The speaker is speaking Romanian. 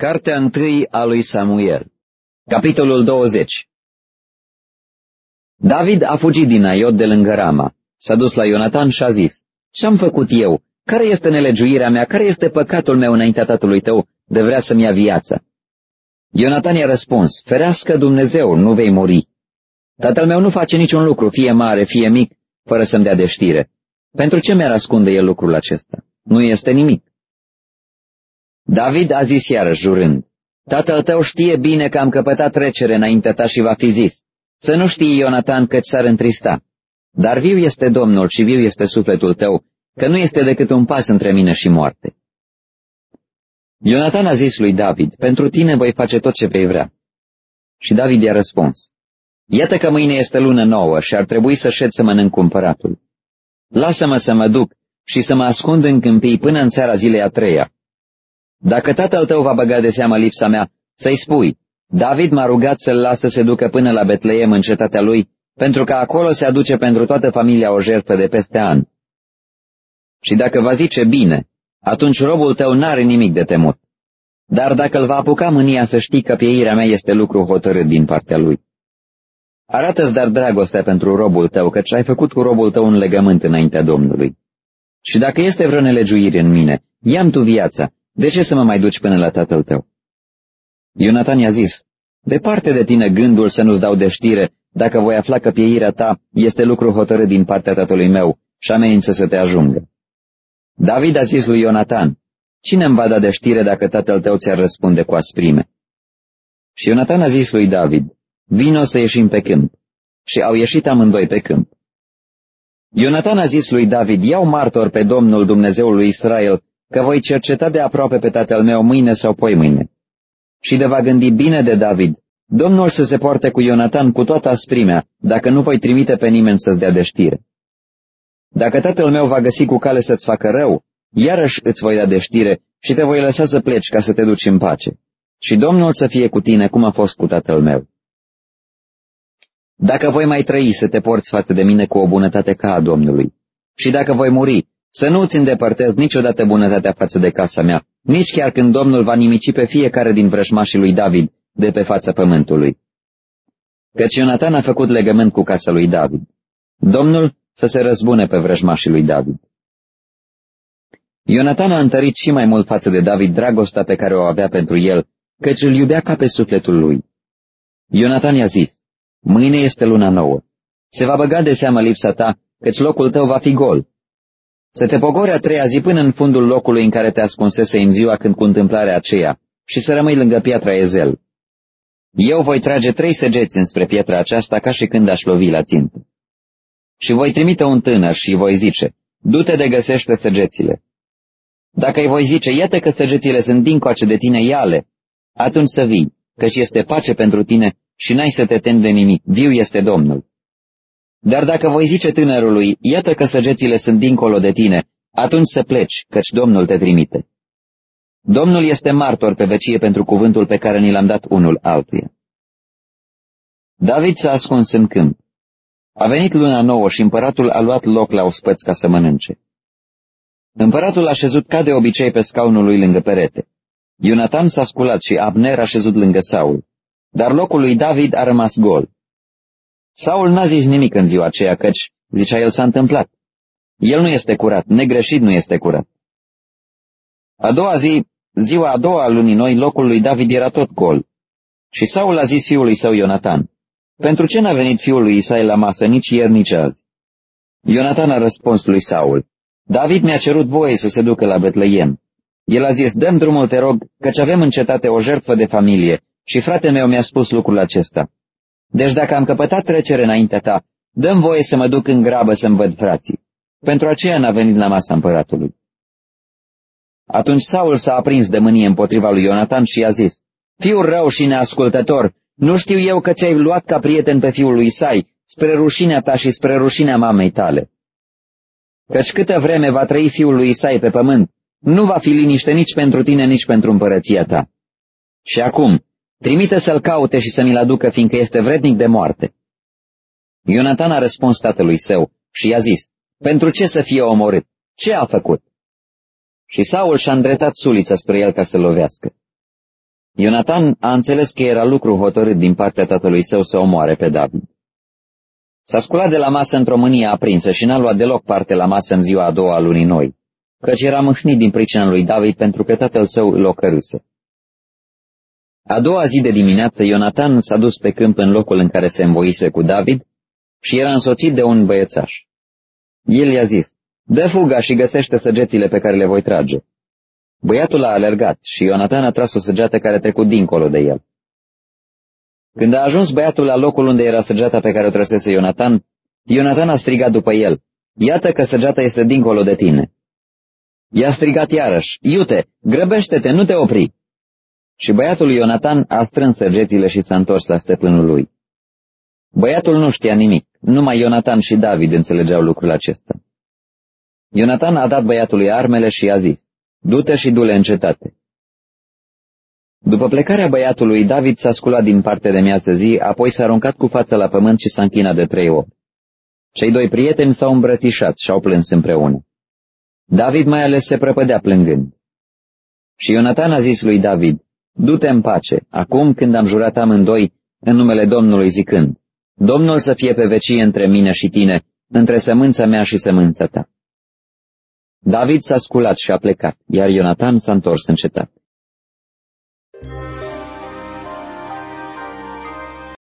Cartea întâi a lui Samuel Capitolul 20 David a fugit din Aiot de lângă Rama. S-a dus la Ionatan și a zis, Ce-am făcut eu? Care este nelegiuirea mea? Care este păcatul meu înaintea tatălui tău de vrea să-mi ia viața? Ionatan i-a răspuns, Ferească Dumnezeu, nu vei muri. Tatăl meu nu face niciun lucru, fie mare, fie mic, fără să-mi dea de știre. Pentru ce mi-ar ascunde el lucrul acesta? Nu este nimic. David a zis iarăși jurând, Tatăl tău știe bine că am căpătat trecere înaintea ta și va fi zis, să nu știi, Ionatan, că ți-ar întrista. Dar viu este Domnul și viu este sufletul tău, că nu este decât un pas între mine și moarte. Ionatan a zis lui David, pentru tine voi face tot ce vei vrea. Și David i-a răspuns, Iată că mâine este lună nouă și ar trebui să șed să mănânc cumpăratul. Lasă-mă să mă duc și să mă ascund în câmpii până în seara zilei a treia, dacă tatăl tău va băga de seamă lipsa mea, să-i spui, David m-a rugat să-l lasă să ducă până la Betleem în cetatea lui, pentru că acolo se aduce pentru toată familia o jertfă de peste an. Și dacă va zice bine, atunci robul tău n-are nimic de temut. Dar dacă îl va apuca mânia să știi că pieirea mea este lucru hotărât din partea lui. Arată-ți dar dragostea pentru robul tău, căci ai făcut cu robul tău un legământ înaintea Domnului. Și dacă este vreo nelegiuire în mine, ia tu viața, de ce să mă mai duci până la tatăl tău? Ionatan i-a zis, departe de tine gândul să nu-ți dau de știre, dacă voi afla că pieirea ta este lucru hotărât din partea tatălui meu și amenință să te ajungă. David a zis lui Ionatan, cine îmi va da de știre dacă tatăl tău ți-ar răspunde cu asprime? Și Ionatan a zis lui David, vino să ieșim pe câmp. Și au ieșit amândoi pe câmp. Ionatan a zis lui David, iau martor pe Domnul Dumnezeul lui Israel că voi cerceta de aproape pe tatăl meu mâine sau poi mâine. Și de va gândi bine de David, Domnul să se poarte cu Ionatan cu toată asprimea, dacă nu voi trimite pe nimeni să-ți dea de știre. Dacă tatăl meu va găsi cu cale să-ți facă rău, iarăși îți voi da de știre și te voi lăsa să pleci ca să te duci în pace. Și Domnul să fie cu tine cum a fost cu tatăl meu. Dacă voi mai trăi să te porți față de mine cu o bunătate ca a Domnului, și dacă voi muri, să nu ți îndepărtezi niciodată bunătatea față de casa mea, nici chiar când Domnul va nimici pe fiecare din vrăjmașii lui David de pe fața pământului. Căci Ionatan a făcut legământ cu casa lui David. Domnul să se răzbune pe vrăjmașii lui David. Ionatan a întărit și mai mult față de David dragostea pe care o avea pentru el, căci îl iubea ca pe sufletul lui. Ionatan i-a zis, mâine este luna nouă. Se va băga de seamă lipsa ta, căci locul tău va fi gol să te pogori a treia zi până în fundul locului în care te ascunsese în ziua când cu întâmplarea aceea și să rămâi lângă piatra Ezel. Eu voi trage trei săgeți înspre pietra aceasta ca și când aș lovi la timp. Și voi trimite un tânăr și îi voi zice, du-te de găsește săgețile. Dacă îi voi zice, iată că săgețile sunt dincoace de tine, iale, atunci să vii, căci este pace pentru tine și n-ai să te temi de nimic, viu este Domnul. Dar dacă voi zice tânărului, iată că săgețile sunt dincolo de tine, atunci să pleci, căci Domnul te trimite. Domnul este martor pe vecie pentru cuvântul pe care ni l-am dat unul altuia. David s-a ascuns în câmp. A venit luna nouă și împăratul a luat loc la ospăți ca să mănânce. Împăratul a șezut ca de obicei pe scaunul lui lângă perete. Ionatan s-a sculat și Abner a șezut lângă Saul, dar locul lui David a rămas gol. Saul n-a zis nimic în ziua aceea, căci, zicea el, s-a întâmplat. El nu este curat, negreșit nu este curat. A doua zi, ziua a doua a lunii noi, locul lui David era tot gol. Și Saul a zis fiului său Ionatan, Pentru ce n-a venit fiul lui Isai la masă nici ieri, nici azi? Ionatan a răspuns lui Saul, David mi-a cerut voie să se ducă la Betleem. El a zis, dăm drumul, te rog, căci avem în cetate o jertfă de familie și fratele meu mi-a spus lucrul acesta. Deci dacă am căpătat trecere înaintea ta, dăm voie să mă duc în grabă să-mi văd frații. Pentru aceea n-a venit la masa împăratului. Atunci Saul s-a aprins de mânie împotriva lui Ionatan și i-a zis, Fiul rău și neascultător, nu știu eu că ți-ai luat ca prieten pe fiul lui Isai, spre rușinea ta și spre rușinea mamei tale. Căci câtă vreme va trăi fiul lui Isai pe pământ, nu va fi liniște nici pentru tine, nici pentru împărăția ta. Și acum, Trimite să-l caute și să mi-l aducă, fiindcă este vrednic de moarte. Ionatan a răspuns tatălui său și i-a zis, Pentru ce să fie omorât? Ce a făcut? Și Saul și-a îndretat sulița spre el ca să lovească. Ionatan a înțeles că era lucru hotărât din partea tatălui său să omoare pe David. S-a sculat de la masă într-o mânie aprinsă și n-a luat deloc parte la masă în ziua a doua a lunii noi, căci era mâhnit din pricina lui David pentru că tatăl său îl ocărâse. A doua zi de dimineață, Ionatan s-a dus pe câmp în locul în care se învoise cu David și era însoțit de un băiețaș. El i-a zis, dă fuga și găsește săgețile pe care le voi trage. Băiatul a alergat și Ionatan a tras o săgeată care a trecut dincolo de el. Când a ajuns băiatul la locul unde era săgeata pe care o trăsese Ionatan, Ionatan a strigat după el, Iată că săgeata este dincolo de tine. I-a strigat iarăși, Iute, grăbește-te, nu te opri! Și băiatul Ionatan a strâns săgețile și s-a întors la stăpânul lui. Băiatul nu știa nimic, numai Ionatan și David înțelegeau lucrul acesta. Ionatan a dat băiatului armele și i-a zis, Du-te și du-le în cetate. După plecarea băiatului, David s-a sculat din partea de miață zi, apoi s-a aruncat cu fața la pământ și s-a închinat de trei ori. Cei doi prieteni s-au îmbrățișat și au plâns împreună. David mai ales se prăpădea plângând. Și Ionatan a zis lui David, Du-te în pace, acum când am jurat amândoi în numele Domnului zicând, Domnul să fie pe vecie între mine și tine, între sămânța mea și sămânța ta. David s-a sculat și a plecat, iar Ionatan s-a întors în cetate.